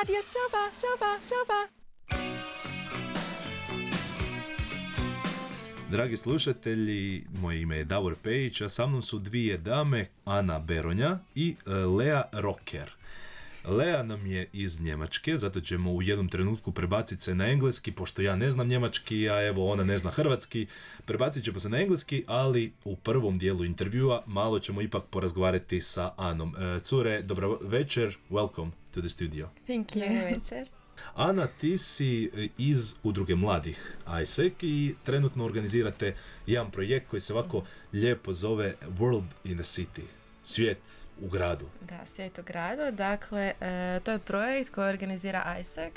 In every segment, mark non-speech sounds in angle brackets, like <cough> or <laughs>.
Radio Soba, Soba, Soba. Dragi slušatelji, moje ime je Davor Pejić, a sa mnom su dvije dame, Ana Beronja i e, Lea Rocker. Lea nam je iz Njemačke, zato ćemo u jednom trenutku prebaciti se na engleski, pošto ja ne znam njemački, a evo ona ne zna hrvatski. Prebacit ćemo se na engleski, ali u prvom dijelu intervjua malo ćemo ipak porazgovarati sa Anom. E, Cure, dobro večer, welcome to the studio. Thank you. večer. <laughs> Ana, ti si e, iz udruge mladih ISEC i trenutno organizirate jedan projekt koji se ovako lijepo zove World in a City. Svijet u gradu. Da, svijet u gradu. Dakle, e, to je projekt koji organizira ISEC.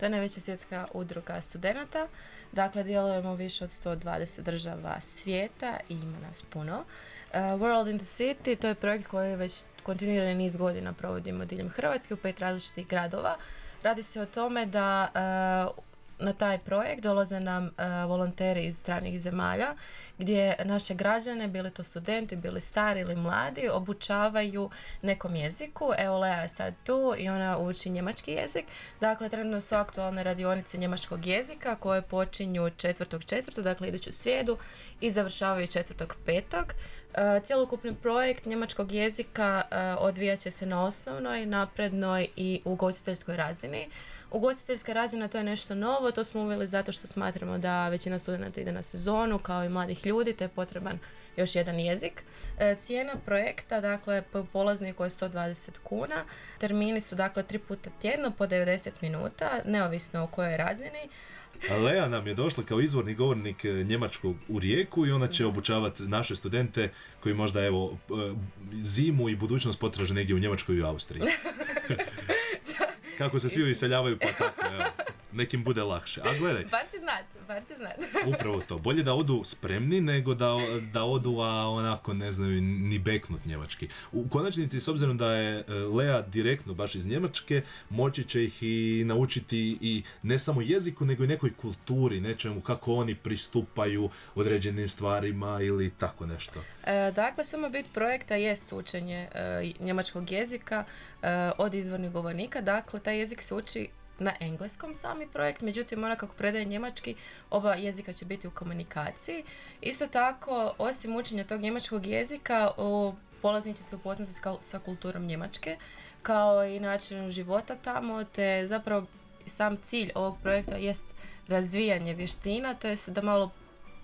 To je najveća svjetska udruga studenata. Dakle, djelujemo više od 120 država svijeta i ima nas puno. E, World in the City, to je projekt koji već kontinuirani niz godina provodimo diljem Hrvatske u pet različitih gradova. Radi se o tome da e, na taj projekt dolaze nam e, volonteri iz stranih zemalja gdje naše građane, bili to studenti, bili stari ili mladi, obučavaju nekom jeziku. Evo Lea je sad tu i ona uči njemački jezik. Dakle, trenutno su aktualne radionice njemačkog jezika koje počinju četvrtog četvrtog, dakle iduću srijedu i završavaju četvrtog petog. E, cjelokupni projekt njemačkog jezika e, odvijat će se na osnovnoj, naprednoj i ugostiteljskoj razini. Ugostiteljska razina to je nešto novo, to smo uveli zato što smatramo da većina studenta ide na sezonu kao i mladih ljudi, te je potreban još jedan jezik. E, cijena projekta, dakle, po polazniku je 120 kuna. Termini su, dakle, tri puta tjedno po 90 minuta, neovisno o kojoj razini. Lea nam je došla kao izvorni govornik e, njemačkog u Rijeku i ona će obučavati naše studente koji možda evo e, zimu i budućnost potraže negdje u Njemačkoj i u Austriji. <laughs> Kako se svi iseljavaju pa tako, evo nekim bude lakše. A gledaj. Bar će znat, bar će znat. <laughs> upravo to. Bolje da odu spremni nego da, da odu, a onako ne znaju ni beknut njemački. U konačnici, s obzirom da je e, Lea direktno baš iz Njemačke, moći će ih i naučiti i ne samo jeziku, nego i nekoj kulturi, nečemu kako oni pristupaju određenim stvarima ili tako nešto. E, dakle, samo bit projekta jest učenje e, njemačkog jezika e, od izvornih govornika. Dakle, taj jezik se uči na engleskom sami projekt, međutim ona kako predaje njemački, oba jezika će biti u komunikaciji. Isto tako, osim učenja tog njemačkog jezika, polaznici su upoznati sa kulturom Njemačke, kao i načinom života tamo, te zapravo sam cilj ovog projekta jest razvijanje vještina, to jest da malo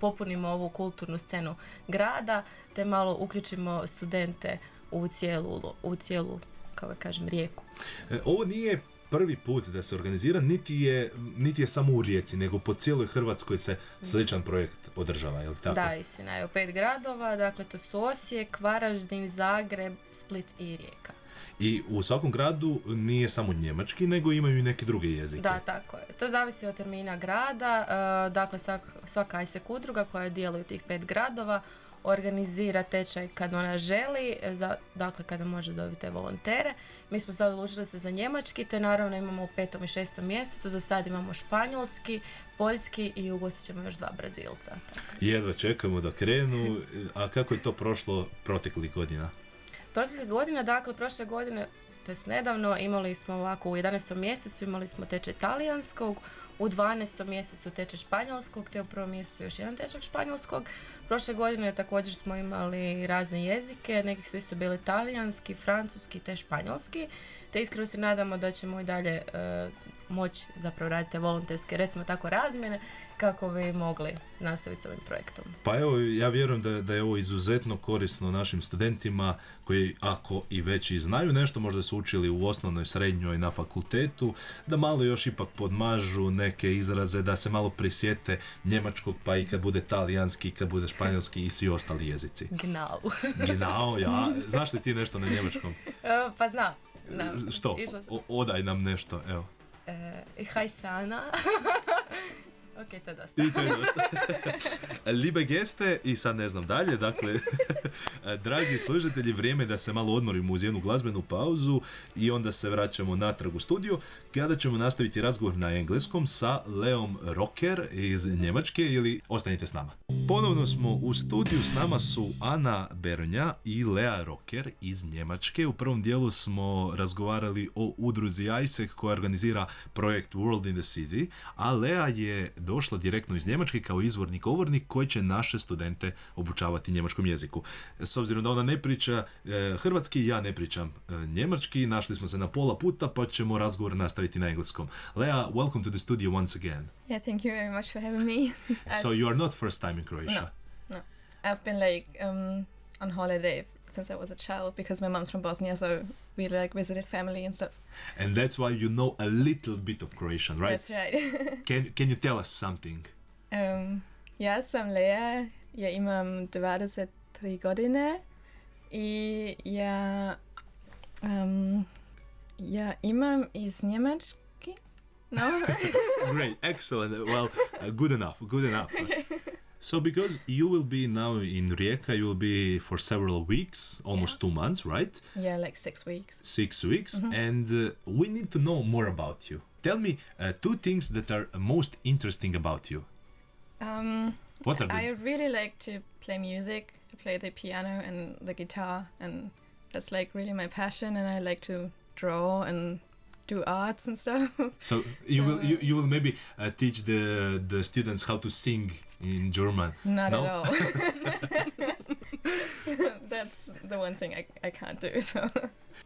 popunimo ovu kulturnu scenu grada, te malo uključimo studente u cijelu, u cijelu kako kažem, rijeku. E, ovo nije prvi put da se organizira, niti je, niti je samo u Rijeci, nego po cijeloj Hrvatskoj se sličan projekt održava, je li tako? Da, istina je, u pet gradova, dakle to su Osijek, Varaždin, Zagreb, Split i Rijeka. I u svakom gradu nije samo njemački, nego imaju i neke druge jezike. Da, tako je. To zavisi od termina grada. E, dakle, svaka ISEC udruga koja djeluje u tih pet gradova organizira tečaj kad ona želi, e, za, dakle kada može dobiti te volontere. Mi smo sad odlučili se za njemački, te naravno imamo u petom i šestom mjesecu, za sad imamo španjolski, poljski i ugostit ćemo još dva brazilca. Jedva čekamo da krenu, a kako je to prošlo proteklih godina? Proteklih godina, dakle prošle godine, to jest nedavno, imali smo ovako u 11. mjesecu imali smo tečaj talijanskog, u 12. mjesecu tečaj španjolskog, te u prvom mjesecu još jedan tečaj španjolskog. Prošle godine također smo imali razne jezike, neki su isto bili talijanski, francuski te španjolski, te iskreno se nadamo da ćemo i dalje e, moći zapravo raditi volonterske, recimo tako razmjene, kako bi mogli nastaviti s ovim projektom. Pa evo, ja vjerujem da, da je ovo izuzetno korisno našim studentima koji ako i već i znaju nešto, možda su učili u osnovnoj, srednjoj, na fakultetu, da malo još ipak podmažu neke izraze, da se malo prisjete njemačkog, pa i kad bude talijanski, kad bude španjolski i svi ostali jezici. Gnau. Gnau, ja. <laughs> Znaš li ti nešto na njemačkom? E, pa znam. znam. Što? odaj nam nešto, evo. E, hajsana. <laughs> Ok, to je dosta. I to je dosta. <laughs> Libe geste i sad ne znam dalje, dakle, <laughs> dragi služatelji, vrijeme da se malo odmorimo uz jednu glazbenu pauzu i onda se vraćamo natrag u studio kada ćemo nastaviti razgovor na engleskom sa Leom Rocker iz Njemačke ili ostanite s nama. Ponovno smo u studiju, s nama su Ana Bernja i Lea Rocker iz Njemačke. U prvom dijelu smo razgovarali o udruzi ISEC koja organizira projekt World in the City, a Lea je došla direktno iz Njemačke kao izvorni govornik koji će naše studente obučavati njemačkom jeziku. S obzirom da ona ne priča e, hrvatski, ja ne pričam e, njemački, našli smo se na pola puta pa ćemo razgovor nastaviti na engleskom. Lea, welcome to the studio once again. Yeah, thank you very much for having me. So you are not first time in Croatia. no, I've been like um, on holiday since I was a child because my mom's from Bosnia, so we like visited family and stuff. And that's why you know a little bit of Croatian, right? That's right. <laughs> Can can you tell us something? um, ja sam Lea, ja imam 23 godine i ja, um, ja imam iz Njemački. No? <laughs> Great, excellent. Well, uh, good enough, good enough. <laughs> So, because you will be now in Rijeka, you will be for several weeks, almost two months, right? yeah, like six weeks. Six weeks, and uh, we need to know more about you. Tell me uh, two things that are most interesting about you. Um, What are they? I really like to play music. I play the piano and the guitar, and that's like really my passion. And I like to draw and do arts and stuff. So you will you, you will maybe uh, teach the the students how to sing in German. Not No? at all. <laughs> <laughs> that's the one thing I, I can't do. So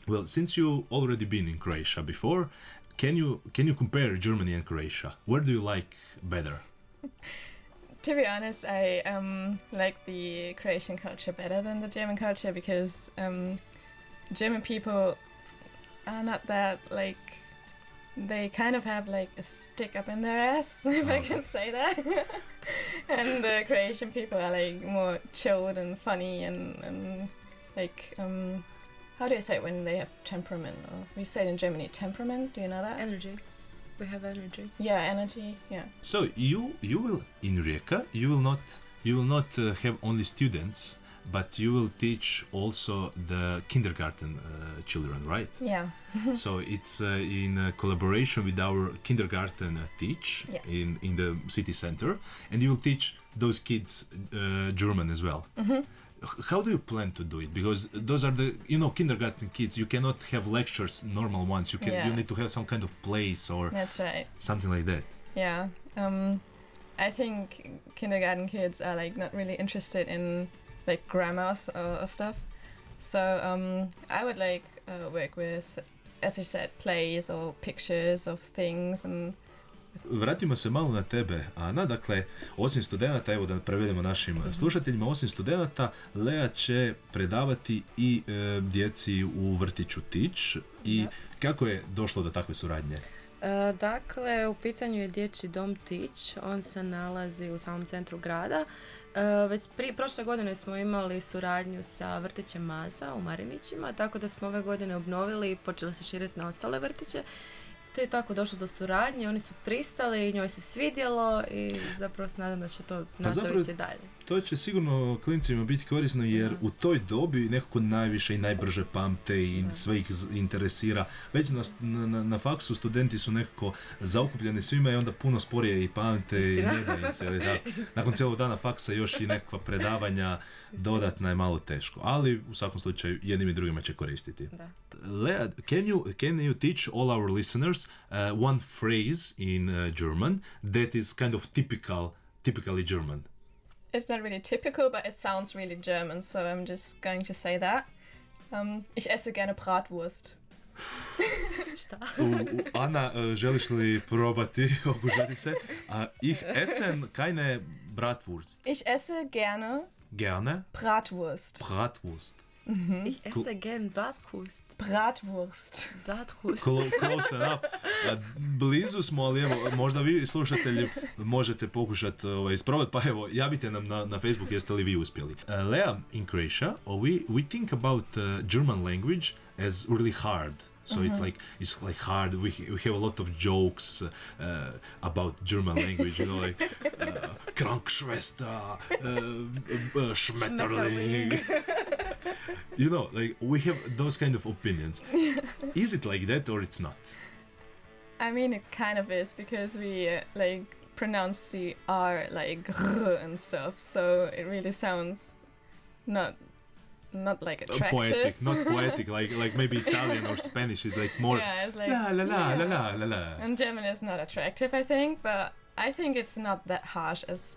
Well, since you already been in Croatia before, can you can you compare Germany and Croatia? Where do you like better? <laughs> to be honest, I um, like the Croatian culture better than the German culture because um, German people are not that like they kind of have like a stick up in their ass, <laughs> if I Oh. can say that. <laughs> and the Croatian people are like more chilled and funny and, and like um, how do you say it when they have temperament? Or we say it in Germany temperament. Do you know that? Energy. We have energy. yeah, energy. Yeah. So you you will in Rijeka you will not you will not uh, have only students, but you will teach also the kindergarten uh, children, right? Yeah. <laughs> so it's uh, in uh, collaboration with our kindergarten uh, teach Yeah. in in the city center, and you will teach those kids uh, German as well. hmm How do you plan to do it? Because those are the you know kindergarten kids. You cannot have lectures, normal ones. You can you need to have some kind of place or That's right. something like that. Yeah. Um, I think kindergarten kids are like not really interested in like grammars or, or stuff. So um, I would like uh, work with, as you said, plays or pictures of things and Vratimo se malo na tebe, Ana. Dakle, osim studenata, evo da prevedemo našim Mhm. slušateljima, osim studenata, Lea će predavati i e, djeci u vrtiću Tić. I Da. kako je došlo do takve suradnje? E, dakle, u pitanju je dječji dom Tić. On se nalazi u samom centru grada. E, već pri, prošle godine smo imali suradnju sa vrtićem Maza u Marinićima, tako da smo ove godine obnovili i počeli se širiti na ostale vrtiće. Te je tako došlo do suradnje, oni su pristali njoj se svidjelo i zapravo se nadam da će to nastaviti zapravo- i dalje. To će sigurno klincima biti korisno jer u toj dobi nekako najviše i najbrže pamte i sve ih interesira. Već na, na, na- faksu studenti su nekako zaokupljeni svima i onda puno sporije i pamte i Istina. ne da im se, da. <laughs> Nakon cijelog dana faksa još i nekakva predavanja dodatna je malo teško. Ali u svakom slučaju jednim i drugima će koristiti. Da. Lea, can you can you teach all our listeners uh, one phrase in uh, German that is kind of typical typically German? It's not really typical, but it sounds really German. So I'm just going to say that. Um, ich esse gerne Bratwurst. U, Ana, želiš li probati okušati se? A ich essen keine Bratwurst. Ich esse gerne Gerne Bratwurst. Bratwurst. Ich esse gern Bratwurst. Bratwurst. Bratwurst. Clo- close <laughs> enough. Blizu smo, ali evo, možda vi slušatelji možete pokušati ovaj, isprobati, pa evo, javite nam na, na Facebook jeste li vi uspjeli. Uh, Lea, in Croatia, we, we think about uh, German language as really hard. So it's like it's like hard. We, we have a lot of jokes uh, about German language, you know, like uh, <laughs> Krankschwester, uh, uh, Schmetterling. You know, like we have those kind of opinions. <laughs> Is it like that or it's not? I mean, it kind of is because we uh, like pronounce the R like and stuff, so it really sounds not not like Uh, attractive. Poetic, not poetic, like like maybe <laughs> Italian or Spanish is like more yeah, it's like la la la la yeah. la la la. And German is not attractive, I think, but I think it's not that harsh as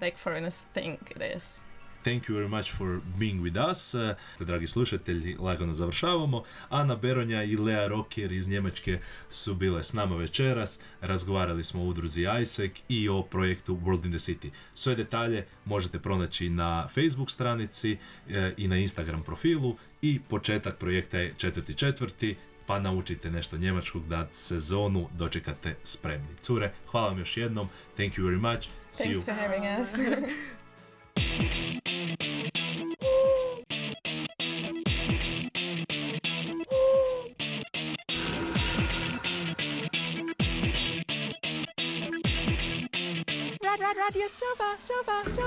like foreigners think it is. Thank you very much for being with us. Uh, dragi slušatelji, lagano završavamo. Ana Beronja i Lea Rocker iz Njemačke su bile s nama večeras. Razgovarali smo o udruzi ISEC i o projektu World in the City. Sve detalje možete pronaći na Facebook stranici e, i na Instagram profilu i početak projekta je četvrti četvrti pa naučite nešto njemačkog da sezonu dočekate spremni. Cure, hvala vam još jednom. Thank you very much. See Thanks you. for having us. <laughs> Radio Silva, Silva, Silva.